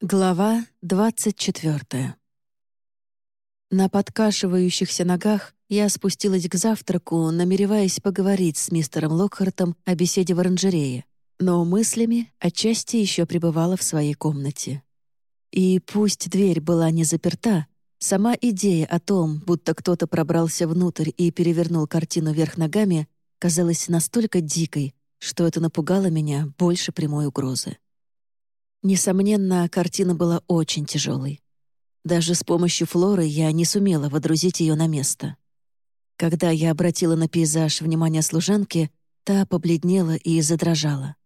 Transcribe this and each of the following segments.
Глава 24 На подкашивающихся ногах я спустилась к завтраку, намереваясь поговорить с мистером Локхартом о беседе в оранжерее, но мыслями отчасти еще пребывала в своей комнате. И пусть дверь была не заперта, сама идея о том, будто кто-то пробрался внутрь и перевернул картину вверх ногами, казалась настолько дикой, что это напугало меня больше прямой угрозы. Несомненно, картина была очень тяжелой. Даже с помощью флоры я не сумела водрузить ее на место. Когда я обратила на пейзаж внимание служанки, та побледнела и задрожала.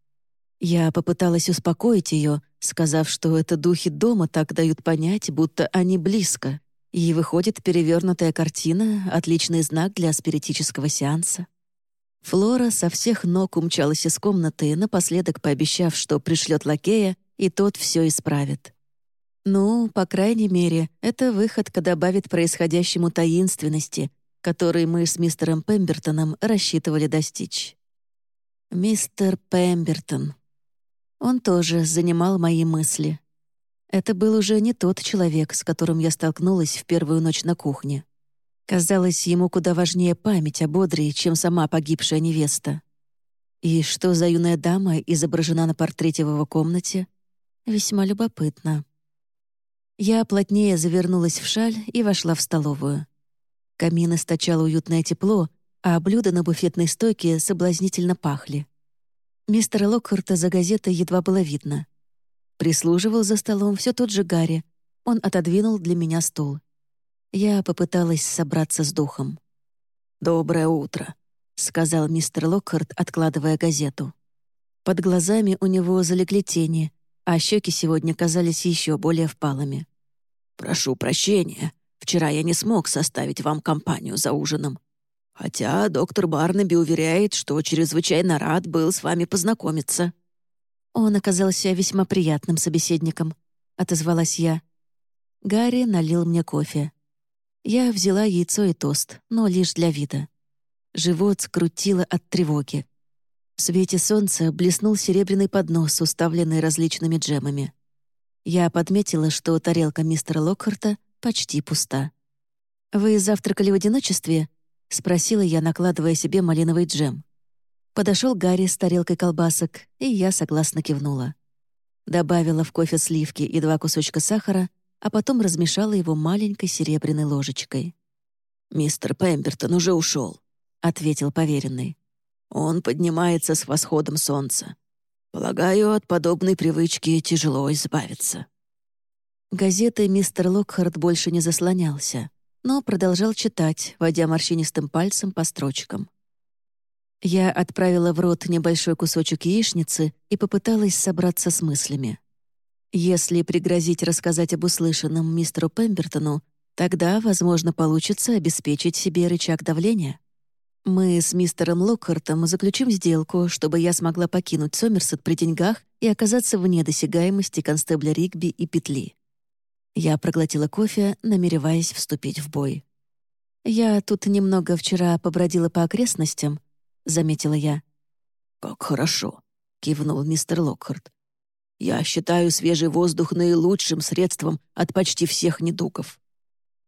Я попыталась успокоить ее, сказав, что это духи дома так дают понять, будто они близко, и выходит перевернутая картина — отличный знак для спиритического сеанса. Флора со всех ног умчалась из комнаты, напоследок пообещав, что пришлет лакея и тот все исправит. Ну, по крайней мере, эта выходка добавит происходящему таинственности, которой мы с мистером Пембертоном рассчитывали достичь. Мистер Пембертон. Он тоже занимал мои мысли. Это был уже не тот человек, с которым я столкнулась в первую ночь на кухне. Казалось, ему куда важнее память об Одри, чем сама погибшая невеста. И что за юная дама изображена на портрете в его комнате — Весьма любопытно. Я плотнее завернулась в шаль и вошла в столовую. Камин источал уютное тепло, а блюда на буфетной стойке соблазнительно пахли. Мистера Локхарта за газетой едва было видно. Прислуживал за столом все тот же Гарри. Он отодвинул для меня стул. Я попыталась собраться с духом. «Доброе утро», — сказал мистер Локхарт, откладывая газету. Под глазами у него залегли тени, а щеки сегодня казались еще более впалыми. «Прошу прощения. Вчера я не смог составить вам компанию за ужином. Хотя доктор Барнаби уверяет, что чрезвычайно рад был с вами познакомиться». «Он оказался весьма приятным собеседником», — отозвалась я. Гарри налил мне кофе. Я взяла яйцо и тост, но лишь для вида. Живот скрутило от тревоги. Свете солнца блеснул серебряный поднос, уставленный различными джемами. Я подметила, что тарелка мистера Локхарта почти пуста. «Вы завтракали в одиночестве?» — спросила я, накладывая себе малиновый джем. Подошел Гарри с тарелкой колбасок, и я согласно кивнула. Добавила в кофе сливки и два кусочка сахара, а потом размешала его маленькой серебряной ложечкой. «Мистер Пембертон уже ушел, ответил поверенный. Он поднимается с восходом солнца. Полагаю, от подобной привычки тяжело избавиться. Газетой мистер Локхард больше не заслонялся, но продолжал читать, водя морщинистым пальцем по строчкам. Я отправила в рот небольшой кусочек яичницы и попыталась собраться с мыслями. Если пригрозить рассказать об услышанном мистеру Пембертону, тогда, возможно, получится обеспечить себе рычаг давления. Мы с мистером Локхартом заключим сделку, чтобы я смогла покинуть Сомерсет при деньгах и оказаться вне досягаемости констебля Ригби и петли. Я проглотила кофе, намереваясь вступить в бой. «Я тут немного вчера побродила по окрестностям», — заметила я. «Как хорошо», — кивнул мистер Локхарт. «Я считаю свежий воздух наилучшим средством от почти всех недугов.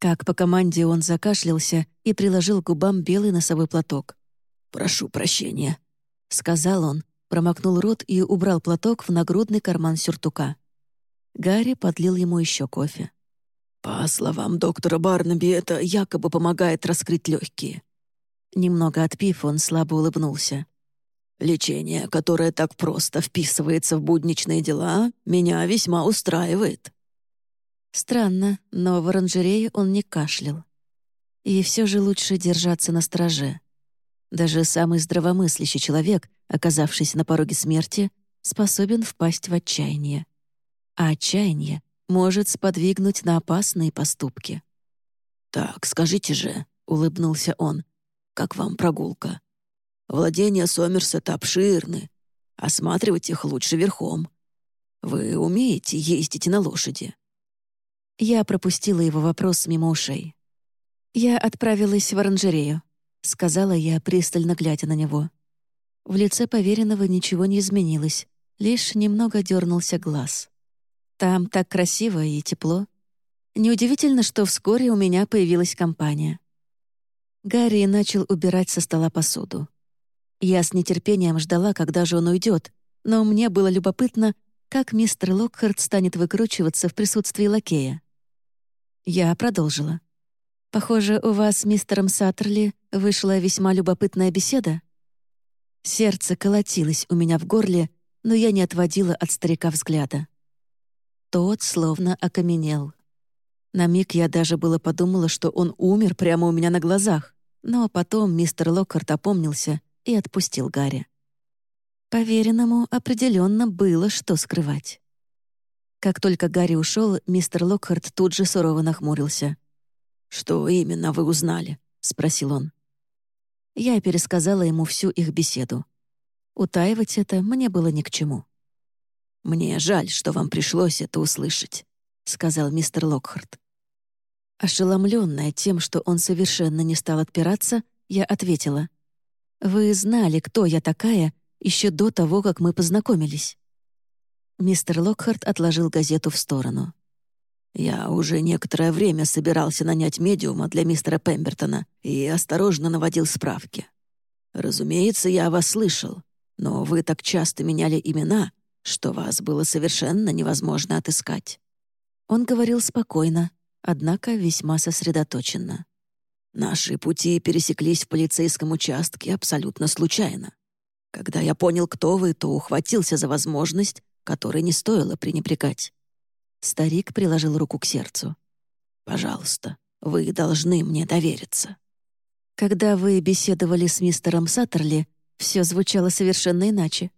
Как по команде он закашлялся и приложил к губам белый носовой платок. «Прошу прощения», — сказал он, промокнул рот и убрал платок в нагрудный карман сюртука. Гарри подлил ему еще кофе. «По словам доктора Барнаби, это якобы помогает раскрыть легкие». Немного отпив, он слабо улыбнулся. «Лечение, которое так просто вписывается в будничные дела, меня весьма устраивает». Странно, но в оранжерее он не кашлял. И все же лучше держаться на страже. Даже самый здравомыслящий человек, оказавшись на пороге смерти, способен впасть в отчаяние. А отчаяние может сподвигнуть на опасные поступки. «Так, скажите же», — улыбнулся он, — «как вам прогулка? Владения Сомерсета обширны. Осматривать их лучше верхом. Вы умеете ездить на лошади?» Я пропустила его вопрос мимо ушей. «Я отправилась в оранжерею», — сказала я, пристально глядя на него. В лице поверенного ничего не изменилось, лишь немного дернулся глаз. Там так красиво и тепло. Неудивительно, что вскоре у меня появилась компания. Гарри начал убирать со стола посуду. Я с нетерпением ждала, когда же он уйдет, но мне было любопытно, как мистер Локхарт станет выкручиваться в присутствии лакея. Я продолжила. «Похоже, у вас с мистером Саттерли вышла весьма любопытная беседа». Сердце колотилось у меня в горле, но я не отводила от старика взгляда. Тот словно окаменел. На миг я даже было подумала, что он умер прямо у меня на глазах, но потом мистер Локхарт опомнился и отпустил Гарри. Поверенному определенно было что скрывать. Как только Гарри ушел, мистер Локхарт тут же сурово нахмурился. «Что именно вы узнали?» — спросил он. Я пересказала ему всю их беседу. Утаивать это мне было ни к чему. «Мне жаль, что вам пришлось это услышать», — сказал мистер Локхарт. Ошеломленная тем, что он совершенно не стал отпираться, я ответила. «Вы знали, кто я такая, еще до того, как мы познакомились». Мистер Локхарт отложил газету в сторону. «Я уже некоторое время собирался нанять медиума для мистера Пембертона и осторожно наводил справки. Разумеется, я вас слышал, но вы так часто меняли имена, что вас было совершенно невозможно отыскать». Он говорил спокойно, однако весьма сосредоточенно. «Наши пути пересеклись в полицейском участке абсолютно случайно. Когда я понял, кто вы, то ухватился за возможность, которой не стоило пренебрегать». Старик приложил руку к сердцу. «Пожалуйста, вы должны мне довериться». Когда вы беседовали с мистером Саттерли, все звучало совершенно иначе.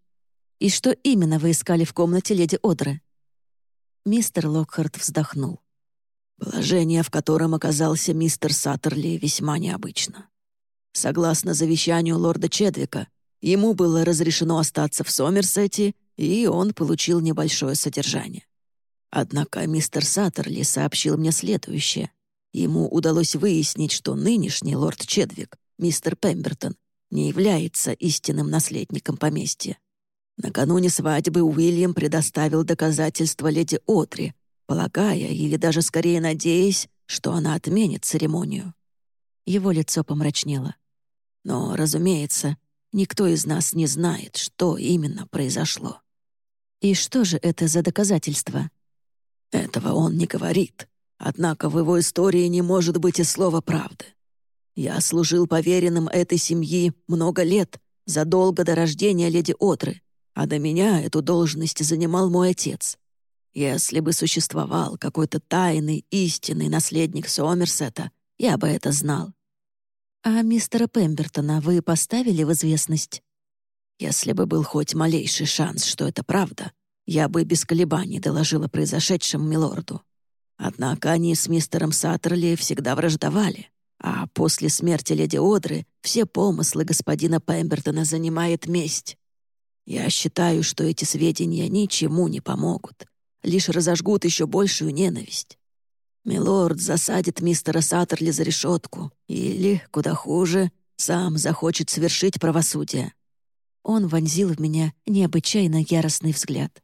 И что именно вы искали в комнате леди Одры?» Мистер Локхарт вздохнул. Положение, в котором оказался мистер Саттерли, весьма необычно. Согласно завещанию лорда Чедвика, ему было разрешено остаться в Сомерсете, и он получил небольшое содержание. Однако мистер Саттерли сообщил мне следующее. Ему удалось выяснить, что нынешний лорд Чедвик, мистер Пембертон, не является истинным наследником поместья. Накануне свадьбы Уильям предоставил доказательства леди Одри, полагая или даже скорее надеясь, что она отменит церемонию. Его лицо помрачнело. Но, разумеется, никто из нас не знает, что именно произошло. И что же это за доказательства? Этого он не говорит. Однако в его истории не может быть и слова правды. Я служил поверенным этой семьи много лет, задолго до рождения леди Отры, а до меня эту должность занимал мой отец. Если бы существовал какой-то тайный, истинный наследник Сомерсета, я бы это знал. А мистера Пембертона вы поставили в известность? Если бы был хоть малейший шанс, что это правда, я бы без колебаний доложила произошедшем милорду. Однако они с мистером Саттерли всегда враждовали. А после смерти леди Одры все помыслы господина Пембертона занимает месть. Я считаю, что эти сведения ничему не помогут, лишь разожгут еще большую ненависть. Милорд засадит мистера Саттерли за решетку или, куда хуже, сам захочет совершить правосудие. Он вонзил в меня необычайно яростный взгляд.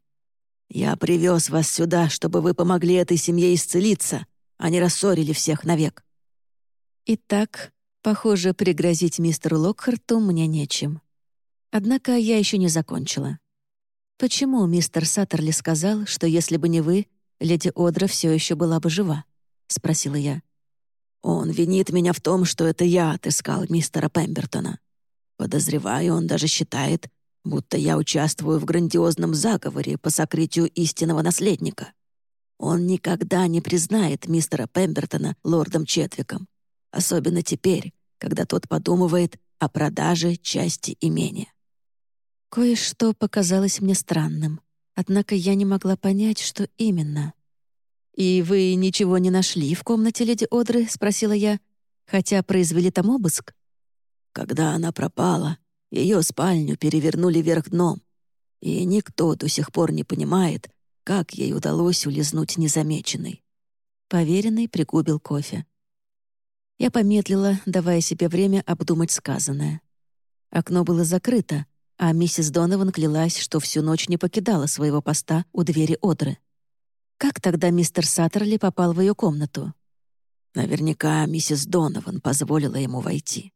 «Я привез вас сюда, чтобы вы помогли этой семье исцелиться, а не рассорили всех навек. Итак, похоже, пригрозить мистеру Локхарту мне нечем. Однако я еще не закончила. Почему мистер Саттерли сказал, что если бы не вы, леди Одра все еще была бы жива? Спросила я. Он винит меня в том, что это я отыскал мистера Пембертона. Подозреваю, он даже считает, будто я участвую в грандиозном заговоре по сокрытию истинного наследника. Он никогда не признает мистера Пембертона лордом Четвиком. Особенно теперь, когда тот подумывает о продаже части имения. Кое-что показалось мне странным, однако я не могла понять, что именно. «И вы ничего не нашли в комнате леди Одры?» — спросила я, хотя произвели там обыск. Когда она пропала, ее спальню перевернули вверх дном, и никто до сих пор не понимает, как ей удалось улизнуть незамеченной. Поверенный пригубил кофе. Я помедлила, давая себе время обдумать сказанное. Окно было закрыто, а миссис Донован клялась, что всю ночь не покидала своего поста у двери Одры. Как тогда мистер Саттерли попал в ее комнату? Наверняка миссис Донован позволила ему войти.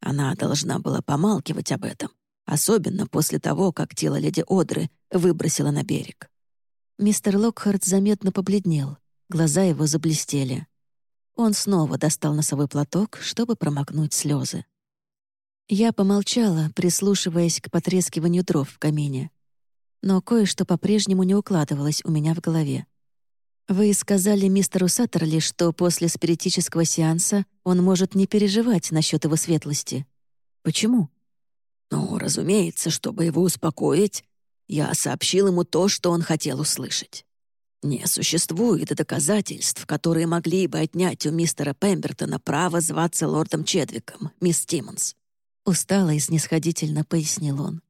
Она должна была помалкивать об этом, особенно после того, как тело леди Одры выбросило на берег. Мистер Локхарт заметно побледнел, глаза его заблестели. Он снова достал носовой платок, чтобы промокнуть слезы. Я помолчала, прислушиваясь к потрескиванию дров в камине. Но кое-что по-прежнему не укладывалось у меня в голове. «Вы сказали мистеру Саттерли, что после спиритического сеанса он может не переживать насчет его светлости. Почему?» «Ну, разумеется, чтобы его успокоить, я сообщил ему то, что он хотел услышать. Не существует доказательств, которые могли бы отнять у мистера Пембертона право зваться лордом Чедвиком, мисс Тиммонс. Устало и снисходительно пояснил он.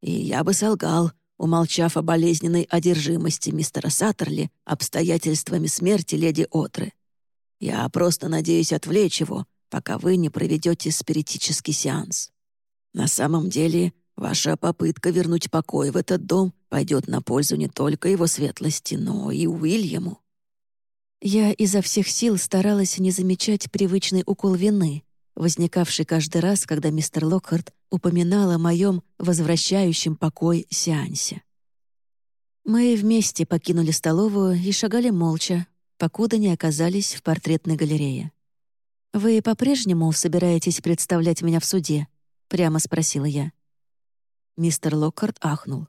И я бы солгал, умолчав о болезненной одержимости мистера Саттерли обстоятельствами смерти леди Отры. Я просто надеюсь отвлечь его, пока вы не проведете спиритический сеанс. На самом деле, ваша попытка вернуть покой в этот дом пойдет на пользу не только его светлости, но и Уильяму». Я изо всех сил старалась не замечать привычный укол вины, возникавший каждый раз, когда мистер Локхарт упоминал о моем возвращающем покой сеансе. Мы вместе покинули столовую и шагали молча, покуда не оказались в портретной галерее. «Вы по-прежнему собираетесь представлять меня в суде?» — прямо спросила я. Мистер Локхарт ахнул.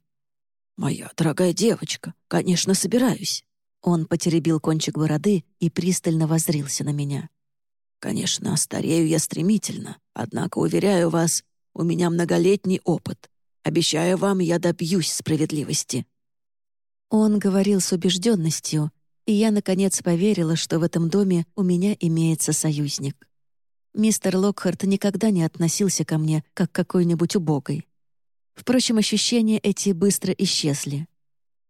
«Моя дорогая девочка, конечно, собираюсь». Он потеребил кончик бороды и пристально воззрился на меня. «Конечно, старею я стремительно, однако, уверяю вас, у меня многолетний опыт. Обещаю вам, я добьюсь справедливости». Он говорил с убежденностью, и я, наконец, поверила, что в этом доме у меня имеется союзник. Мистер Локхарт никогда не относился ко мне как к какой-нибудь убогой. Впрочем, ощущения эти быстро исчезли.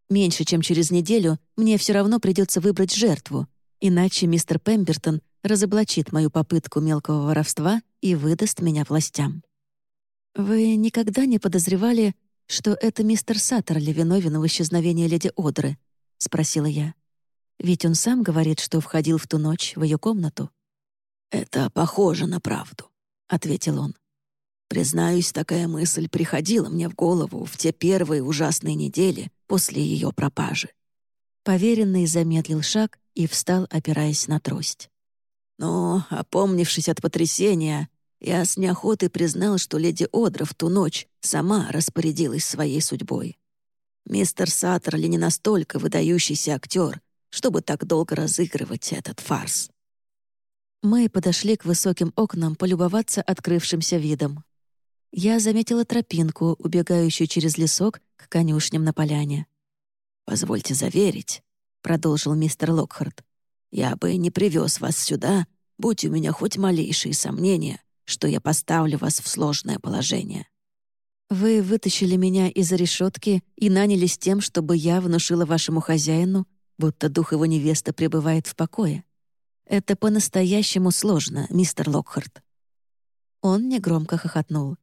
Меньше чем через неделю мне все равно придется выбрать жертву, иначе мистер Пембертон разоблачит мою попытку мелкого воровства и выдаст меня властям. «Вы никогда не подозревали, что это мистер Саттерли виновен в исчезновении леди Одры?» — спросила я. «Ведь он сам говорит, что входил в ту ночь в ее комнату». «Это похоже на правду», — ответил он. Признаюсь, такая мысль приходила мне в голову в те первые ужасные недели после ее пропажи. Поверенный замедлил шаг и встал, опираясь на трость. Но, опомнившись от потрясения, я с неохотой признал, что леди Одра в ту ночь сама распорядилась своей судьбой. Мистер Саттерли не настолько выдающийся актер, чтобы так долго разыгрывать этот фарс. Мы подошли к высоким окнам полюбоваться открывшимся видом. Я заметила тропинку, убегающую через лесок к конюшням на поляне. «Позвольте заверить», — продолжил мистер Локхарт, «я бы не привез вас сюда, будь у меня хоть малейшие сомнения, что я поставлю вас в сложное положение». «Вы вытащили меня из-за решетки и нанялись тем, чтобы я внушила вашему хозяину, будто дух его невесты пребывает в покое. Это по-настоящему сложно, мистер Локхарт». Он негромко хохотнул.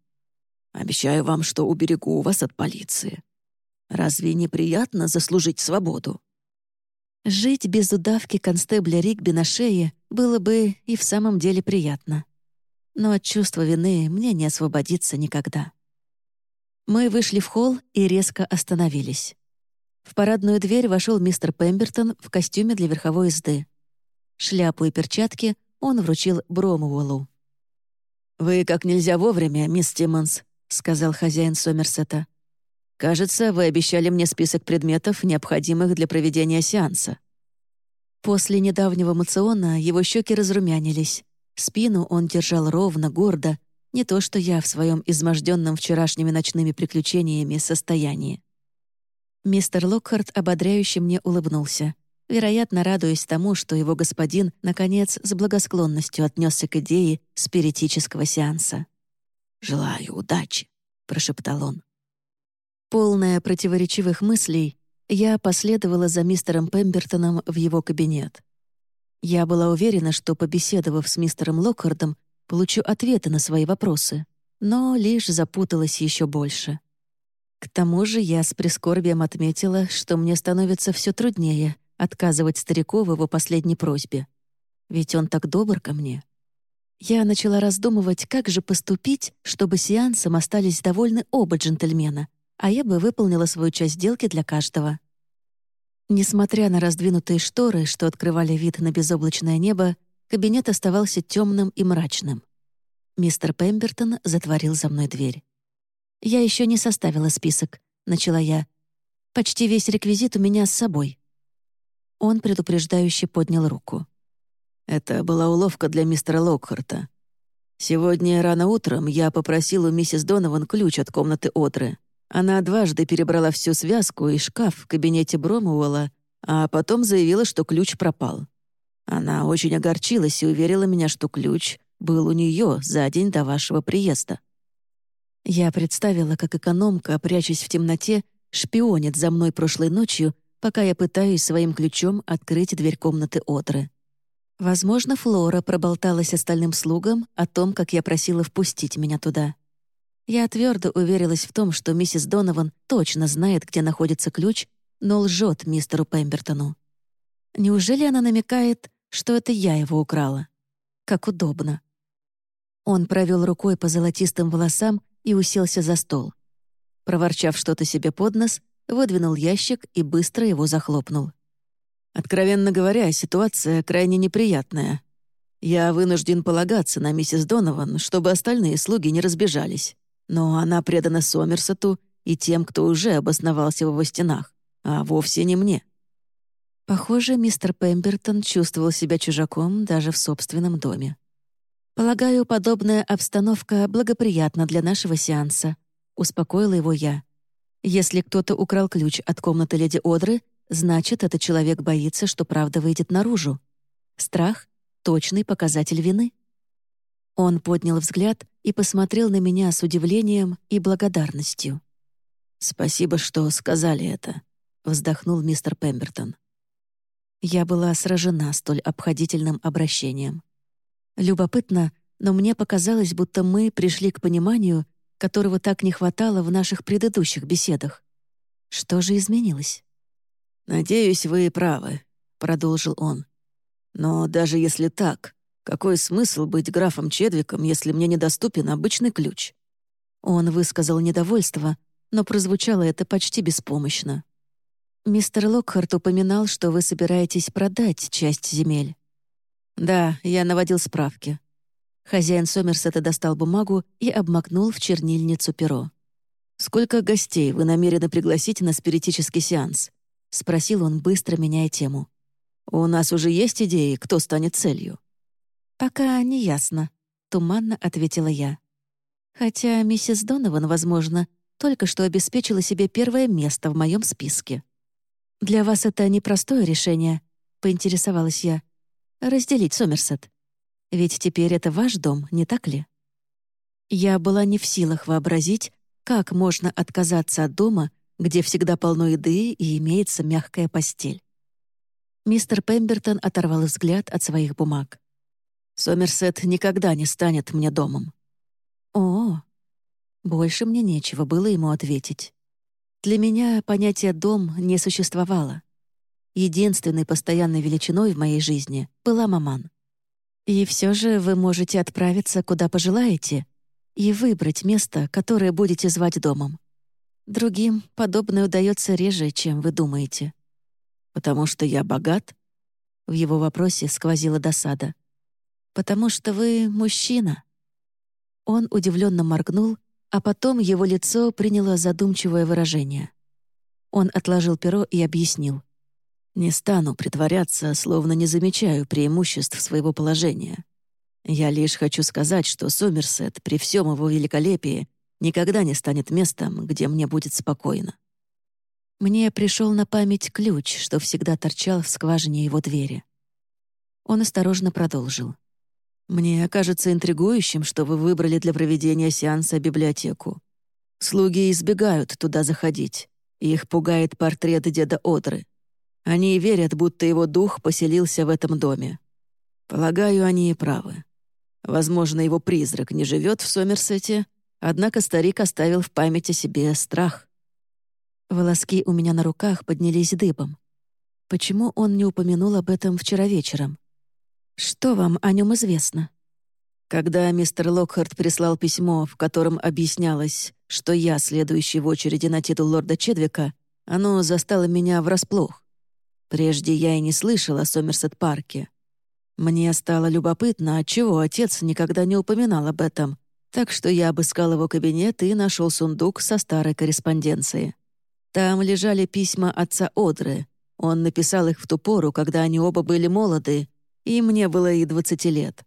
Обещаю вам, что уберегу вас от полиции. Разве неприятно заслужить свободу?» Жить без удавки констебля Ригби на шее было бы и в самом деле приятно. Но от чувства вины мне не освободиться никогда. Мы вышли в холл и резко остановились. В парадную дверь вошел мистер Пембертон в костюме для верховой езды. Шляпу и перчатки он вручил Бромуэллу. «Вы как нельзя вовремя, мисс Тиммонс», — сказал хозяин Сомерсета. «Кажется, вы обещали мне список предметов, необходимых для проведения сеанса». После недавнего мациона его щеки разрумянились. Спину он держал ровно, гордо, не то что я в своем изможденном вчерашними ночными приключениями состоянии. Мистер Локхарт ободряюще мне улыбнулся, вероятно, радуясь тому, что его господин, наконец, с благосклонностью отнесся к идее спиритического сеанса. «Желаю удачи», — прошептал он. Полная противоречивых мыслей, я последовала за мистером Пембертоном в его кабинет. Я была уверена, что, побеседовав с мистером Локхардом, получу ответы на свои вопросы, но лишь запуталась еще больше. К тому же я с прискорбием отметила, что мне становится все труднее отказывать старику в его последней просьбе. Ведь он так добр ко мне. Я начала раздумывать, как же поступить, чтобы сеансом остались довольны оба джентльмена, а я бы выполнила свою часть сделки для каждого. Несмотря на раздвинутые шторы, что открывали вид на безоблачное небо, кабинет оставался темным и мрачным. Мистер Пембертон затворил за мной дверь. «Я еще не составила список», — начала я. «Почти весь реквизит у меня с собой». Он предупреждающе поднял руку. Это была уловка для мистера Локхарта. Сегодня рано утром я попросил у миссис Донован ключ от комнаты Отры. Она дважды перебрала всю связку и шкаф в кабинете Бромуэлла, а потом заявила, что ключ пропал. Она очень огорчилась и уверила меня, что ключ был у нее за день до вашего приезда. Я представила, как экономка, прячась в темноте, шпионит за мной прошлой ночью, пока я пытаюсь своим ключом открыть дверь комнаты Отры. Возможно, Флора проболталась остальным слугам о том, как я просила впустить меня туда. Я твердо уверилась в том, что миссис Донован точно знает, где находится ключ, но лжет мистеру Пембертону. Неужели она намекает, что это я его украла? Как удобно. Он провел рукой по золотистым волосам и уселся за стол. Проворчав что-то себе под нос, выдвинул ящик и быстро его захлопнул. Откровенно говоря, ситуация крайне неприятная. Я вынужден полагаться на миссис Донован, чтобы остальные слуги не разбежались. Но она предана Сомерсету и тем, кто уже обосновался в его стенах, а вовсе не мне. Похоже, мистер Пембертон чувствовал себя чужаком даже в собственном доме. «Полагаю, подобная обстановка благоприятна для нашего сеанса», — успокоила его я. «Если кто-то украл ключ от комнаты леди Одры, Значит, этот человек боится, что правда выйдет наружу. Страх — точный показатель вины. Он поднял взгляд и посмотрел на меня с удивлением и благодарностью. «Спасибо, что сказали это», — вздохнул мистер Пембертон. Я была сражена столь обходительным обращением. Любопытно, но мне показалось, будто мы пришли к пониманию, которого так не хватало в наших предыдущих беседах. Что же изменилось? «Надеюсь, вы правы», — продолжил он. «Но даже если так, какой смысл быть графом Чедвиком, если мне недоступен обычный ключ?» Он высказал недовольство, но прозвучало это почти беспомощно. «Мистер Локхарт упоминал, что вы собираетесь продать часть земель». «Да, я наводил справки». Хозяин Сомерсета достал бумагу и обмакнул в чернильницу перо. «Сколько гостей вы намерены пригласить на спиритический сеанс?» — спросил он, быстро меняя тему. «У нас уже есть идеи, кто станет целью?» «Пока не ясно», — туманно ответила я. «Хотя миссис Донован, возможно, только что обеспечила себе первое место в моем списке. Для вас это непростое решение», — поинтересовалась я. «Разделить Сомерсет. Ведь теперь это ваш дом, не так ли?» Я была не в силах вообразить, как можно отказаться от дома, где всегда полно еды и имеется мягкая постель. Мистер Пембертон оторвал взгляд от своих бумаг. «Сомерсет никогда не станет мне домом». «О, больше мне нечего было ему ответить. Для меня понятие «дом» не существовало. Единственной постоянной величиной в моей жизни была маман. И все же вы можете отправиться, куда пожелаете, и выбрать место, которое будете звать домом. Другим подобное удается реже, чем вы думаете. Потому что я богат? В его вопросе сквозила досада. Потому что вы мужчина. Он удивленно моргнул, а потом его лицо приняло задумчивое выражение. Он отложил перо и объяснил. «Не стану притворяться, словно не замечаю преимуществ своего положения. Я лишь хочу сказать, что Сомерсет при всем его великолепии никогда не станет местом, где мне будет спокойно. Мне пришел на память ключ, что всегда торчал в скважине его двери. Он осторожно продолжил. «Мне кажется интригующим, что вы выбрали для проведения сеанса библиотеку. Слуги избегают туда заходить. Их пугает портрет деда Одры. Они верят, будто его дух поселился в этом доме. Полагаю, они и правы. Возможно, его призрак не живет в Сомерсете, Однако старик оставил в памяти себе страх. Волоски у меня на руках поднялись дыбом. Почему он не упомянул об этом вчера вечером? Что вам о нем известно? Когда мистер Локхарт прислал письмо, в котором объяснялось, что я следующий в очереди на титул лорда Чедвика, оно застало меня врасплох. Прежде я и не слышал о Сомерсет-парке. Мне стало любопытно, отчего отец никогда не упоминал об этом, так что я обыскал его кабинет и нашел сундук со старой корреспонденцией. Там лежали письма отца Одры. Он написал их в ту пору, когда они оба были молоды, и мне было и двадцати лет.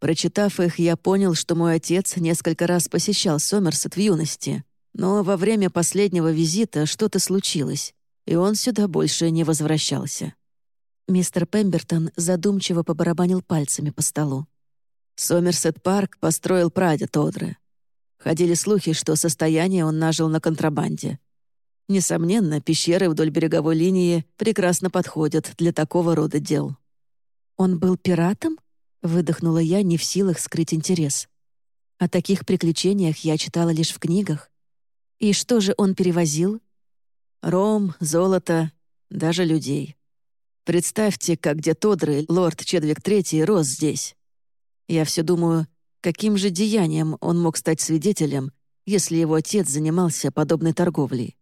Прочитав их, я понял, что мой отец несколько раз посещал Сомерсет в юности, но во время последнего визита что-то случилось, и он сюда больше не возвращался. Мистер Пембертон задумчиво побарабанил пальцами по столу. Сомерсет-парк построил прадед Одры. Ходили слухи, что состояние он нажил на контрабанде. Несомненно, пещеры вдоль береговой линии прекрасно подходят для такого рода дел. «Он был пиратом?» Выдохнула я, не в силах скрыть интерес. О таких приключениях я читала лишь в книгах. И что же он перевозил? Ром, золото, даже людей. Представьте, как дед Одры, лорд Чедвик Третий, рос здесь. Я все думаю, каким же деянием он мог стать свидетелем, если его отец занимался подобной торговлей.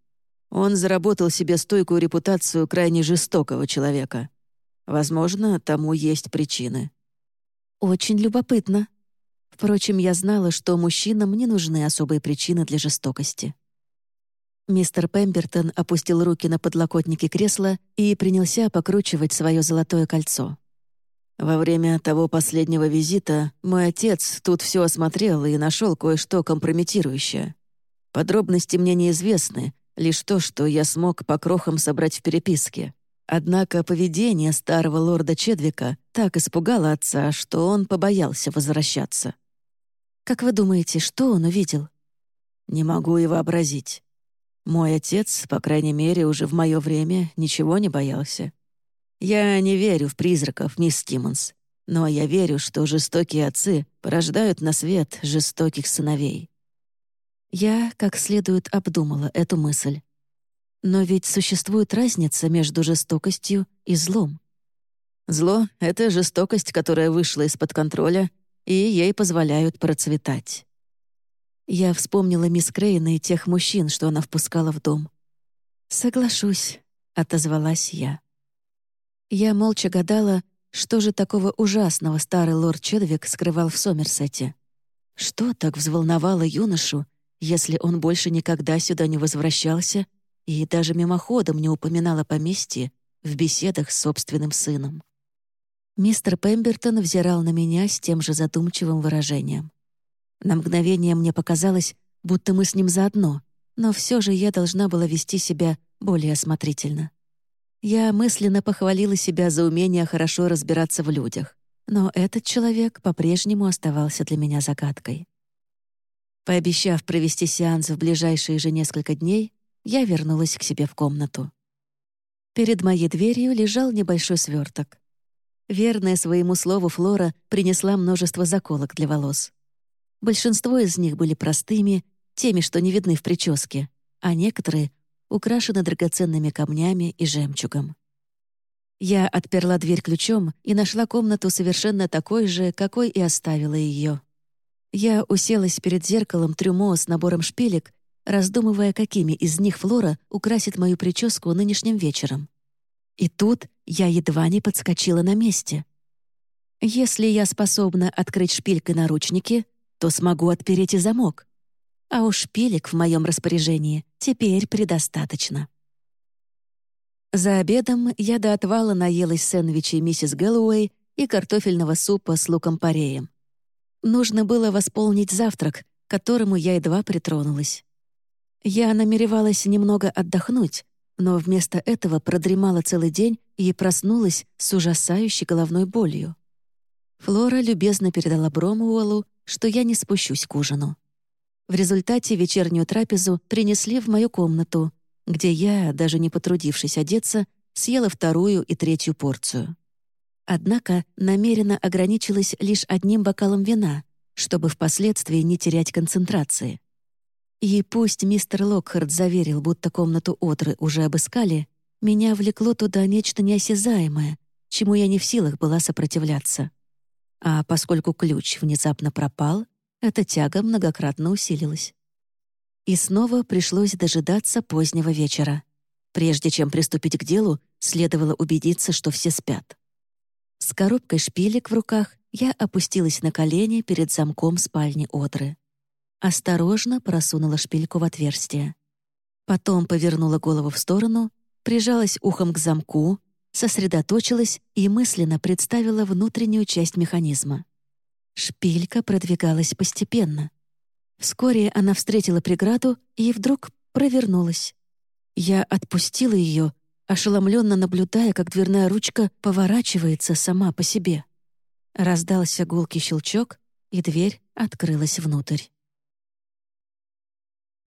Он заработал себе стойкую репутацию крайне жестокого человека. Возможно, тому есть причины. Очень любопытно. Впрочем, я знала, что мужчинам не нужны особые причины для жестокости. Мистер Пембертон опустил руки на подлокотники кресла и принялся покручивать свое золотое кольцо. «Во время того последнего визита мой отец тут все осмотрел и нашел кое-что компрометирующее. Подробности мне неизвестны, лишь то, что я смог по крохам собрать в переписке. Однако поведение старого лорда Чедвика так испугало отца, что он побоялся возвращаться. «Как вы думаете, что он увидел?» «Не могу и вообразить. Мой отец, по крайней мере, уже в мое время ничего не боялся. Я не верю в призраков, мисс Тиммонс, но я верю, что жестокие отцы порождают на свет жестоких сыновей». Я как следует обдумала эту мысль. Но ведь существует разница между жестокостью и злом. Зло — это жестокость, которая вышла из-под контроля, и ей позволяют процветать. Я вспомнила мисс Крейна и тех мужчин, что она впускала в дом. «Соглашусь», — отозвалась я. Я молча гадала, что же такого ужасного старый лорд Чедвик скрывал в Сомерсете. Что так взволновало юношу, если он больше никогда сюда не возвращался и даже мимоходом не упоминала поместье в беседах с собственным сыном. Мистер Пембертон взирал на меня с тем же задумчивым выражением. На мгновение мне показалось, будто мы с ним заодно, но все же я должна была вести себя более осмотрительно. Я мысленно похвалила себя за умение хорошо разбираться в людях, но этот человек по-прежнему оставался для меня загадкой. Пообещав провести сеанс в ближайшие же несколько дней, я вернулась к себе в комнату. Перед моей дверью лежал небольшой сверток. Верная своему слову Флора принесла множество заколок для волос. Большинство из них были простыми, теми, что не видны в прическе, а некоторые украшены драгоценными камнями и жемчугом. Я отперла дверь ключом и нашла комнату совершенно такой же, какой и оставила ее. Я уселась перед зеркалом трюмо с набором шпилек раздумывая, какими из них Флора украсит мою прическу нынешним вечером. И тут я едва не подскочила на месте. Если я способна открыть шпилькой наручники, то смогу отпереть и замок. А уж шпилек в моем распоряжении теперь предостаточно. За обедом я до отвала наелась сэндвичей миссис Гэллоуэй и картофельного супа с луком-пореем. Нужно было восполнить завтрак, к которому я едва притронулась. Я намеревалась немного отдохнуть, но вместо этого продремала целый день и проснулась с ужасающей головной болью. Флора любезно передала Бромуэлу, что я не спущусь к ужину. В результате вечернюю трапезу принесли в мою комнату, где я, даже не потрудившись одеться, съела вторую и третью порцию. Однако намеренно ограничилась лишь одним бокалом вина, чтобы впоследствии не терять концентрации. И пусть мистер Локхард заверил, будто комнату Отры уже обыскали, меня влекло туда нечто неосязаемое, чему я не в силах была сопротивляться. А поскольку ключ внезапно пропал, эта тяга многократно усилилась. И снова пришлось дожидаться позднего вечера. Прежде чем приступить к делу, следовало убедиться, что все спят. С коробкой шпилек в руках я опустилась на колени перед замком спальни Одры. Осторожно просунула шпильку в отверстие. Потом повернула голову в сторону, прижалась ухом к замку, сосредоточилась и мысленно представила внутреннюю часть механизма. Шпилька продвигалась постепенно. Вскоре она встретила преграду и вдруг провернулась. Я отпустила ее, ошеломленно наблюдая, как дверная ручка поворачивается сама по себе. Раздался гулкий щелчок, и дверь открылась внутрь.